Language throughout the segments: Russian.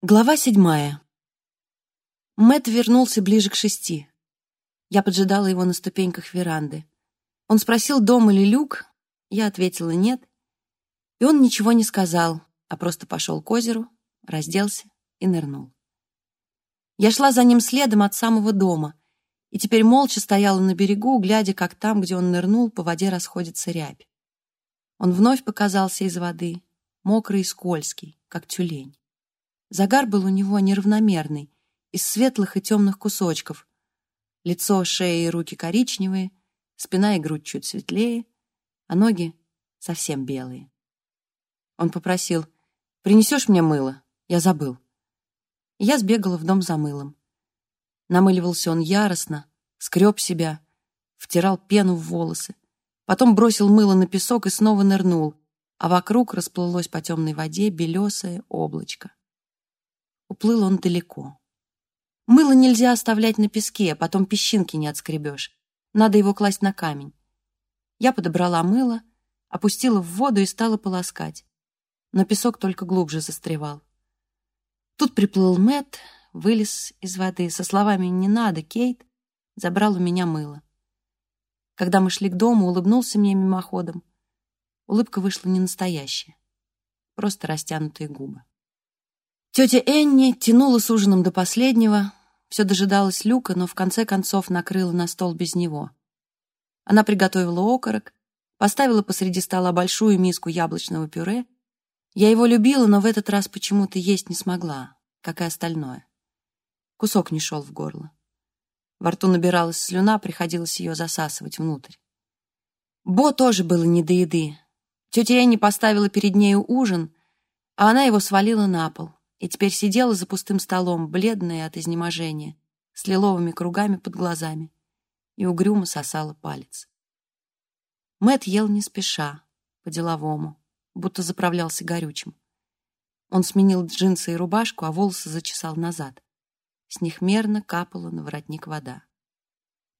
Глава седьмая. Мэт вернулся ближе к шести. Я поджидала его на ступеньках веранды. Он спросил, дом или люк. Я ответила нет. И он ничего не сказал, а просто пошел к озеру, разделся и нырнул. Я шла за ним следом от самого дома и теперь молча стояла на берегу, глядя, как там, где он нырнул, по воде расходится рябь. Он вновь показался из воды, мокрый и скользкий, как тюлень. Загар был у него неравномерный, из светлых и темных кусочков. Лицо, шея и руки коричневые, спина и грудь чуть светлее, а ноги совсем белые. Он попросил, «Принесешь мне мыло? Я забыл». я сбегала в дом за мылом. Намыливался он яростно, скреб себя, втирал пену в волосы, потом бросил мыло на песок и снова нырнул, а вокруг расплылось по темной воде белесое облачко. Уплыл он далеко. Мыло нельзя оставлять на песке, а потом песчинки не отскребешь. Надо его класть на камень. Я подобрала мыло, опустила в воду и стала полоскать. Но песок только глубже застревал. Тут приплыл Мэт, вылез из воды со словами «Не надо, Кейт», забрал у меня мыло. Когда мы шли к дому, улыбнулся мне мимоходом. Улыбка вышла не настоящая, просто растянутые губы. Тетя Энни тянула с ужином до последнего, все дожидалась Люка, но в конце концов накрыла на стол без него. Она приготовила окорок, поставила посреди стола большую миску яблочного пюре. Я его любила, но в этот раз почему-то есть не смогла, как и остальное. Кусок не шел в горло. Во рту набиралась слюна, приходилось ее засасывать внутрь. Бо тоже было не до еды. Тетя Энни поставила перед нею ужин, а она его свалила на пол и теперь сидела за пустым столом, бледная от изнеможения, с лиловыми кругами под глазами, и угрюмо сосала палец. Мэт ел не спеша, по-деловому, будто заправлялся горючим. Он сменил джинсы и рубашку, а волосы зачесал назад. С них мерно капала на воротник вода.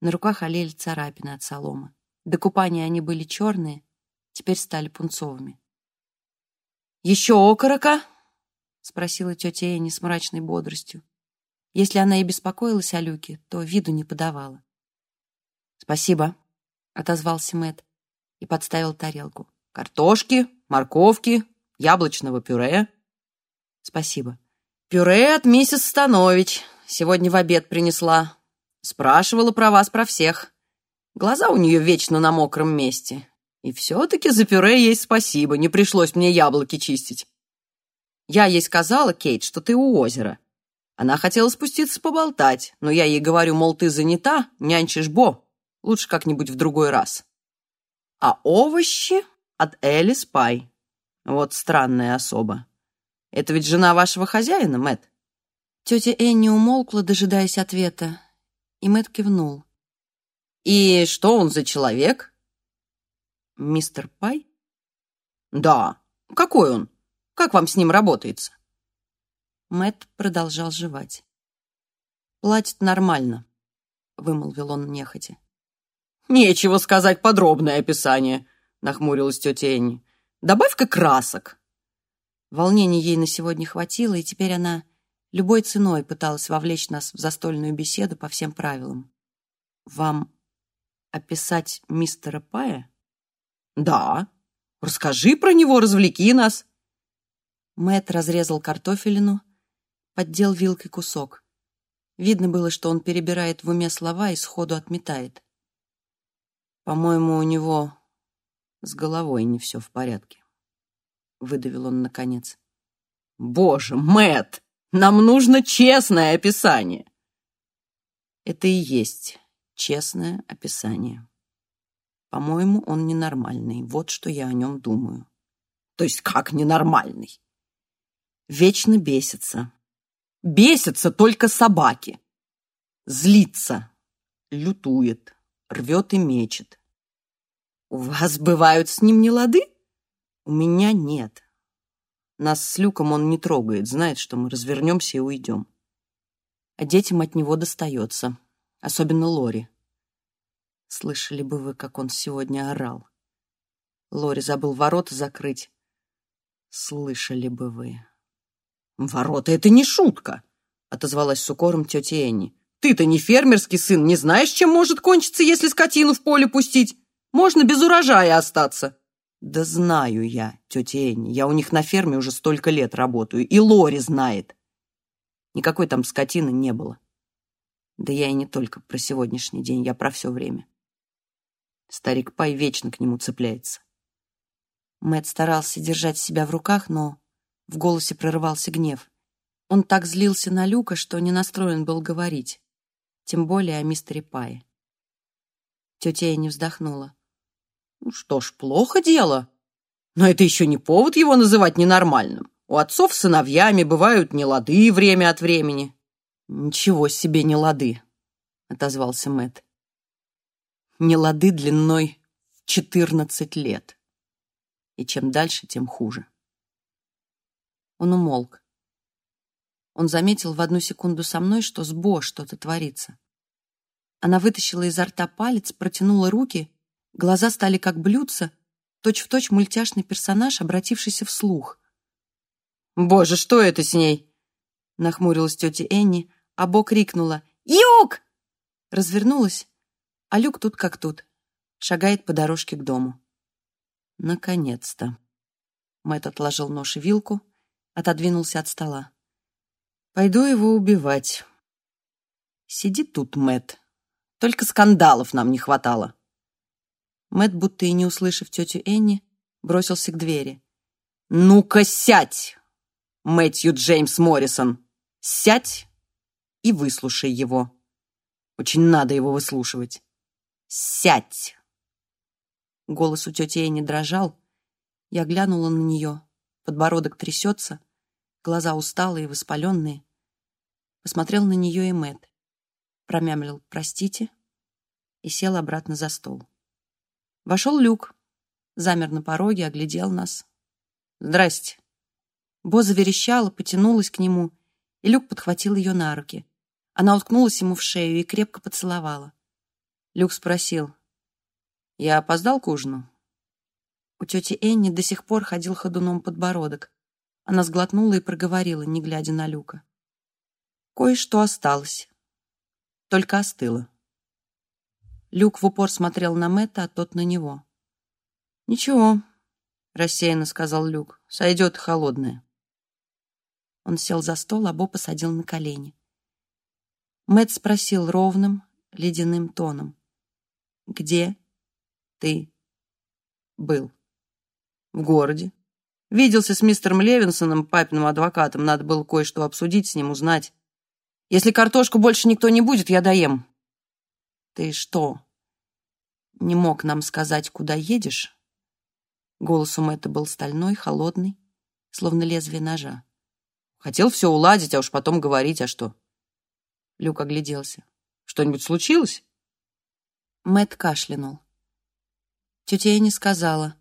На руках олели царапины от соломы. До купания они были черные, теперь стали пунцовыми. «Еще окорока?» — спросила тетя Энни с мрачной бодростью. Если она и беспокоилась о Люке, то виду не подавала. «Спасибо», — отозвался Мэт и подставил тарелку. «Картошки, морковки, яблочного пюре». «Спасибо». «Пюре от миссис Станович. Сегодня в обед принесла. Спрашивала про вас, про всех. Глаза у нее вечно на мокром месте. И все-таки за пюре ей спасибо, не пришлось мне яблоки чистить. Я ей сказала, Кейт, что ты у озера. Она хотела спуститься поболтать, но я ей говорю, мол, ты занята, нянчишь Бо. Лучше как-нибудь в другой раз. А овощи от Элис Пай. Вот странная особа. Это ведь жена вашего хозяина, Мэт. Тетя Энни умолкла, дожидаясь ответа, и Мэт кивнул. «И что он за человек?» «Мистер Пай?» «Да. Какой он? Как вам с ним работается?» Мэт продолжал жевать. «Платит нормально», — вымолвил он нехотя. «Нечего сказать подробное описание», — нахмурилась тетя Энни. «Добавь-ка красок». Волнения ей на сегодня хватило, и теперь она любой ценой пыталась вовлечь нас в застольную беседу по всем правилам. «Вам описать мистера Пая?» «Да. Расскажи про него, развлеки нас», Мэт разрезал картофелину, поддел вилкой кусок. Видно было, что он перебирает в уме слова и сходу отметает. «По-моему, у него с головой не все в порядке», — выдавил он наконец. «Боже, Мэт, нам нужно честное описание!» Это и есть честное описание. По-моему, он ненормальный. Вот что я о нем думаю. То есть как ненормальный? Вечно бесится. Бесятся только собаки. Злится, лютует, рвет и мечет. У вас бывают с ним нелады? У меня нет. Нас с Люком он не трогает, знает, что мы развернемся и уйдем. А детям от него достается, особенно Лори. Слышали бы вы, как он сегодня орал. Лори забыл ворота закрыть. Слышали бы вы. «Ворота — это не шутка», — отозвалась с укором тетя Энни. «Ты-то не фермерский сын, не знаешь, чем может кончиться, если скотину в поле пустить? Можно без урожая остаться». «Да знаю я, тетя Энни, я у них на ферме уже столько лет работаю, и Лори знает. Никакой там скотины не было. Да я и не только про сегодняшний день, я про все время. Старик Пай вечно к нему цепляется. Мэт старался держать себя в руках, но в голосе прорывался гнев. Он так злился на Люка, что не настроен был говорить, тем более о мистере Пае. Тетя не вздохнула. Ну что ж, плохо дело. Но это еще не повод его называть ненормальным. У отцов с сыновьями бывают нелады время от времени. Ничего себе нелады, отозвался Мэт. Нелады длиной в четырнадцать лет. И чем дальше, тем хуже. Он умолк. Он заметил в одну секунду со мной, что с Бо что-то творится. Она вытащила изо рта палец, протянула руки, глаза стали как блюдца, точь-в-точь точь мультяшный персонаж, обратившийся вслух. «Боже, что это с ней?» Нахмурилась тетя Энни, а Бо крикнула «Юг!» Развернулась, а Люк тут как тут, шагает по дорожке к дому. Наконец-то. Мэтт отложил нож и вилку, отодвинулся от стола. Пойду его убивать. Сиди тут, Мэтт. Только скандалов нам не хватало. Мэтт, будто и не услышав тетю Энни, бросился к двери. «Ну-ка, сядь, Мэтью Джеймс Моррисон! Сядь и выслушай его. Очень надо его выслушивать. Сядь!» Голос у тети Энни дрожал. Я глянула на нее. Подбородок трясется, глаза усталые, воспаленные. Посмотрел на нее и Мэтт. Промямлил «простите» и сел обратно за стол. Вошел Люк, замер на пороге, оглядел нас. «Здрасте». Бо заверещала, потянулась к нему, и Люк подхватил ее на руки. Она уткнулась ему в шею и крепко поцеловала. Люк спросил, «Я опоздал к ужину?» У тети Энни до сих пор ходил ходуном подбородок. Она сглотнула и проговорила, не глядя на Люка. «Кое-что осталось. Только остыло». Люк в упор смотрел на Мэтта, а тот на него. «Ничего», — рассеянно сказал Люк, — «сойдет холодное». Он сел за стол, а Бо посадил на колени. Мэтт спросил ровным, ледяным тоном. «Где ты был?» В городе. Виделся с мистером Левинсоном, папиным адвокатом. Надо было кое-что обсудить с ним, узнать. Если картошку больше никто не будет, я доем. Ты что, не мог нам сказать, куда едешь? Голос у Мэтта был стальной, холодный, словно лезвие ножа. Хотел все уладить, а уж потом говорить, а что? Люк огляделся. Что-нибудь случилось? Мэт кашлянул. Тетя не сказала.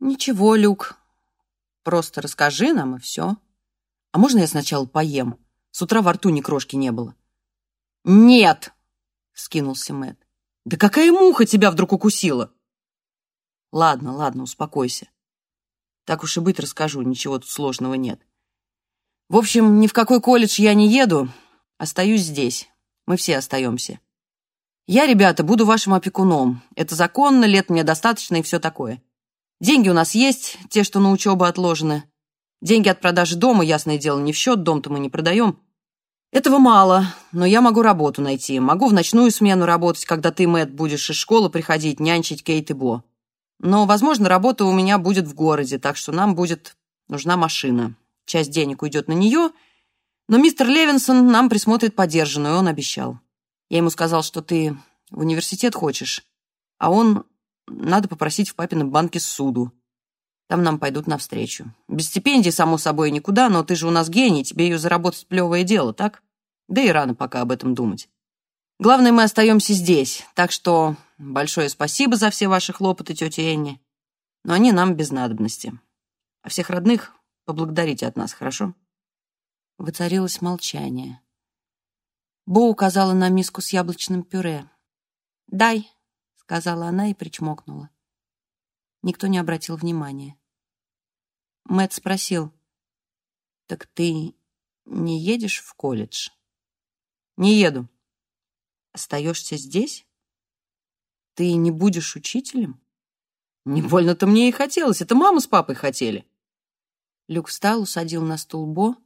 «Ничего, Люк. Просто расскажи нам, и все. А можно я сначала поем? С утра во рту ни крошки не было». «Нет!» — скинулся Мэт. «Да какая муха тебя вдруг укусила?» «Ладно, ладно, успокойся. Так уж и быть расскажу, ничего тут сложного нет. В общем, ни в какой колледж я не еду, остаюсь здесь. Мы все остаемся. Я, ребята, буду вашим опекуном. Это законно, лет мне достаточно и все такое. Деньги у нас есть, те, что на учебу отложены. Деньги от продажи дома, ясное дело, не в счет, дом-то мы не продаем. Этого мало, но я могу работу найти. Могу в ночную смену работать, когда ты, Мэтт, будешь из школы приходить, нянчить Кейт и Бо. Но, возможно, работа у меня будет в городе, так что нам будет нужна машина. Часть денег уйдет на нее, но мистер Левинсон нам присмотрит подержанную, он обещал. Я ему сказал, что ты в университет хочешь, а он надо попросить в папином банке суду. Там нам пойдут навстречу. Без стипендии, само собой, никуда, но ты же у нас гений, тебе ее заработать плевое дело, так? Да и рано пока об этом думать. Главное, мы остаемся здесь, так что большое спасибо за все ваши хлопоты, тетя Энни. Но они нам без надобности. А всех родных поблагодарите от нас, хорошо?» Воцарилось молчание. Бо указала на миску с яблочным пюре. «Дай», сказала она и причмокнула. Никто не обратил внимания. Мэт спросил, Так ты не едешь в колледж? Не еду. Остаешься здесь? Ты не будешь учителем? Не больно-то мне и хотелось. Это мама с папой хотели. Люк встал, усадил на стул Бо,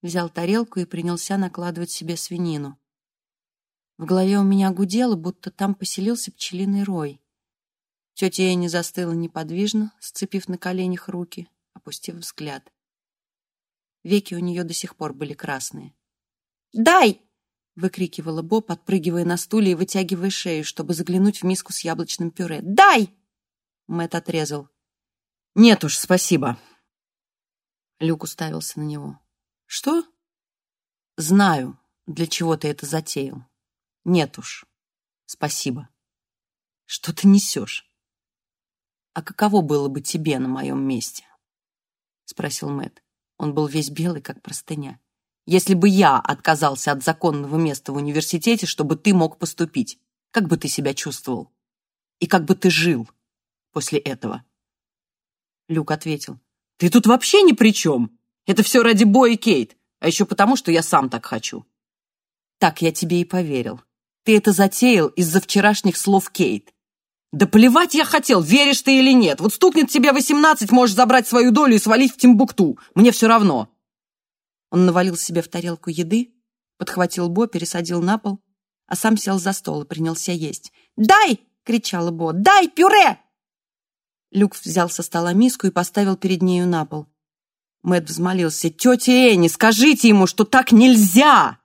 взял тарелку и принялся накладывать себе свинину. В голове у меня гудело, будто там поселился пчелиный рой. Тетя Энни застыла неподвижно, сцепив на коленях руки, опустив взгляд. Веки у нее до сих пор были красные. «Дай!» — выкрикивала Бо, подпрыгивая на стуле и вытягивая шею, чтобы заглянуть в миску с яблочным пюре. «Дай!» Мэтт отрезал. «Нет уж, спасибо». Люк уставился на него. «Что?» «Знаю, для чего ты это затеял. Нет уж, спасибо». «Что ты несешь?» «А каково было бы тебе на моем месте?» Спросил Мэтт. Он был весь белый, как простыня. «Если бы я отказался от законного места в университете, чтобы ты мог поступить, как бы ты себя чувствовал? И как бы ты жил после этого?» Люк ответил. «Ты тут вообще ни при чем. Это все ради Бо и Кейт, а еще потому, что я сам так хочу». «Так я тебе и поверил. Ты это затеял из-за вчерашних слов Кейт. Да плевать я хотел, веришь ты или нет. Вот стукнет тебе восемнадцать, можешь забрать свою долю и свалить в Тимбукту. Мне все равно. Он навалил себе в тарелку еды, подхватил Бо, пересадил на пол, а сам сел за стол и принялся есть. «Дай!» — кричала Бо. «Дай пюре!» Люк взял со стола миску и поставил перед нею на пол. Мэтт взмолился. «Тетя Энни, скажите ему, что так нельзя!»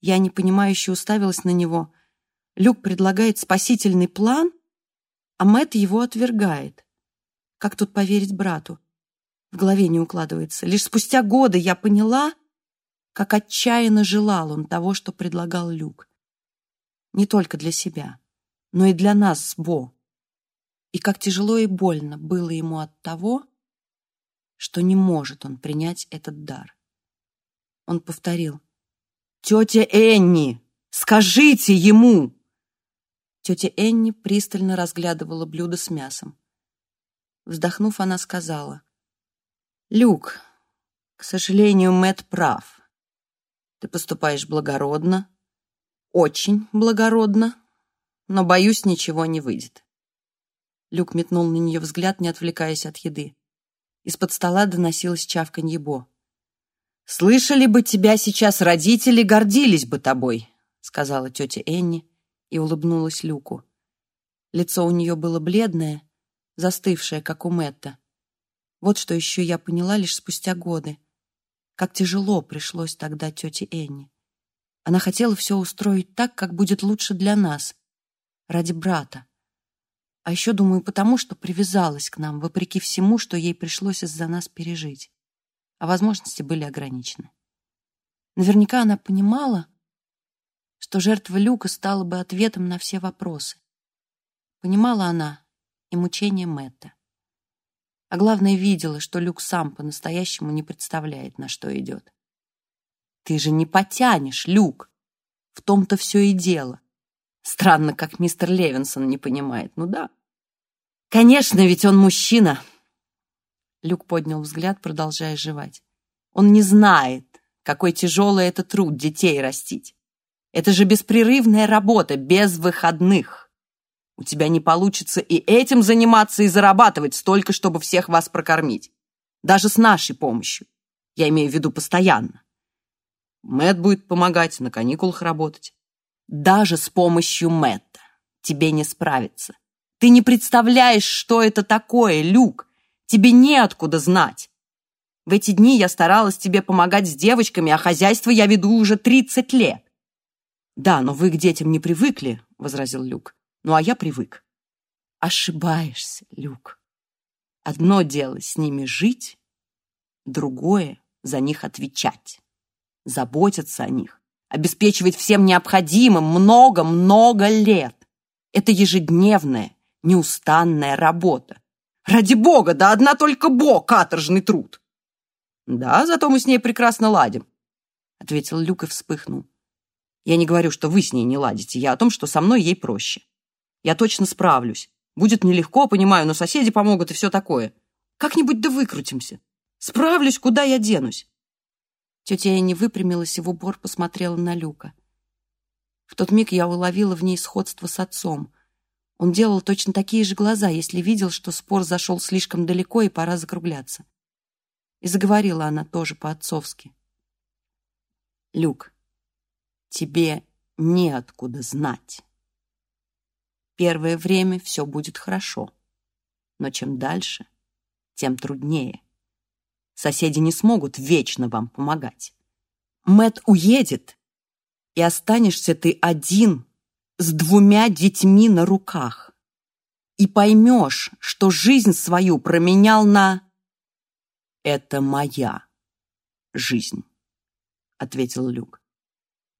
Я непонимающе уставилась на него. Люк предлагает спасительный план, а Мэтт его отвергает. Как тут поверить брату? В голове не укладывается. Лишь спустя годы я поняла, как отчаянно желал он того, что предлагал Люк. Не только для себя, но и для нас с Бо. И как тяжело и больно было ему от того, что не может он принять этот дар. Он повторил. «Тетя Энни, скажите ему!» Тетя Энни пристально разглядывала блюдо с мясом. Вздохнув, она сказала. «Люк, к сожалению, Мэт прав. Ты поступаешь благородно, очень благородно, но, боюсь, ничего не выйдет». Люк метнул на нее взгляд, не отвлекаясь от еды. Из-под стола доносилось чавканье Бо. «Слышали бы тебя сейчас родители, гордились бы тобой», — сказала тетя Энни, и улыбнулась Люку. Лицо у нее было бледное, застывшее, как у Мэтта. Вот что еще я поняла лишь спустя годы. Как тяжело пришлось тогда тете Энни. Она хотела все устроить так, как будет лучше для нас, ради брата. А еще, думаю, потому что привязалась к нам, вопреки всему, что ей пришлось из-за нас пережить. А возможности были ограничены. Наверняка она понимала, что жертва Люка стала бы ответом на все вопросы. Понимала она и мучение Мэтта. А главное, видела, что Люк сам по-настоящему не представляет, на что идет. «Ты же не потянешь, Люк! В том-то все и дело. Странно, как мистер Левинсон не понимает. Ну да. Конечно, ведь он мужчина!» Люк поднял взгляд, продолжая жевать. «Он не знает, какой тяжелый это труд детей растить. Это же беспрерывная работа, без выходных. У тебя не получится и этим заниматься, и зарабатывать столько, чтобы всех вас прокормить. Даже с нашей помощью. Я имею в виду постоянно. Мэт будет помогать на каникулах работать. Даже с помощью Мэтта тебе не справиться. Ты не представляешь, что это такое, Люк. Тебе неоткуда знать. В эти дни я старалась тебе помогать с девочками, а хозяйство я веду уже 30 лет. «Да, но вы к детям не привыкли», — возразил Люк. «Ну, а я привык». «Ошибаешься, Люк. Одно дело с ними жить, другое — за них отвечать, заботиться о них, обеспечивать всем необходимым много-много лет. Это ежедневная, неустанная работа. Ради бога, да одна только бог каторжный труд. Да, зато мы с ней прекрасно ладим, ответил Люк и вспыхнул. Я не говорю, что вы с ней не ладите. Я о том, что со мной ей проще. Я точно справлюсь. Будет нелегко, понимаю, но соседи помогут и все такое. Как-нибудь да выкрутимся. Справлюсь, куда я денусь. Тетя Энни выпрямилась и в упор посмотрела на Люка. В тот миг я уловила в ней сходство с отцом. Он делал точно такие же глаза, если видел, что спор зашел слишком далеко и пора закругляться. И заговорила она тоже по-отцовски. «Люк, тебе неоткуда знать. Первое время все будет хорошо, но чем дальше, тем труднее. Соседи не смогут вечно вам помогать. Мэт уедет, и останешься ты один с двумя детьми на руках. И поймешь, что жизнь свою променял на... «Это моя жизнь», — ответил Люк.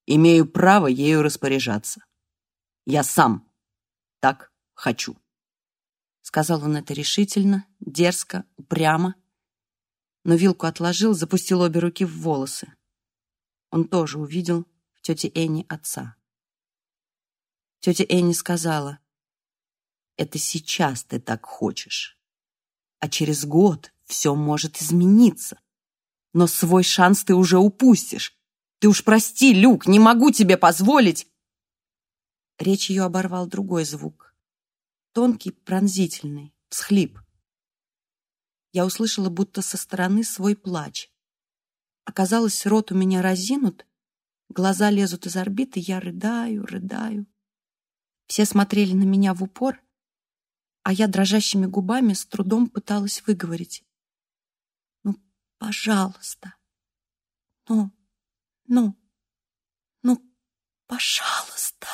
«Имею право ею распоряжаться. Я сам так хочу». Сказал он это решительно, дерзко, упрямо, но вилку отложил, запустил обе руки в волосы. Он тоже увидел в тете Энни отца. Тетя Энни сказала, «Это сейчас ты так хочешь, а через год все может измениться. Но свой шанс ты уже упустишь. Ты уж прости, Люк, не могу тебе позволить!» Речь ее оборвал другой звук. Тонкий, пронзительный, всхлип. Я услышала будто со стороны свой плач. Оказалось, рот у меня разинут, глаза лезут из орбиты, я рыдаю, рыдаю. Все смотрели на меня в упор, а я дрожащими губами с трудом пыталась выговорить. «Ну, пожалуйста! Ну, ну, ну, пожалуйста!»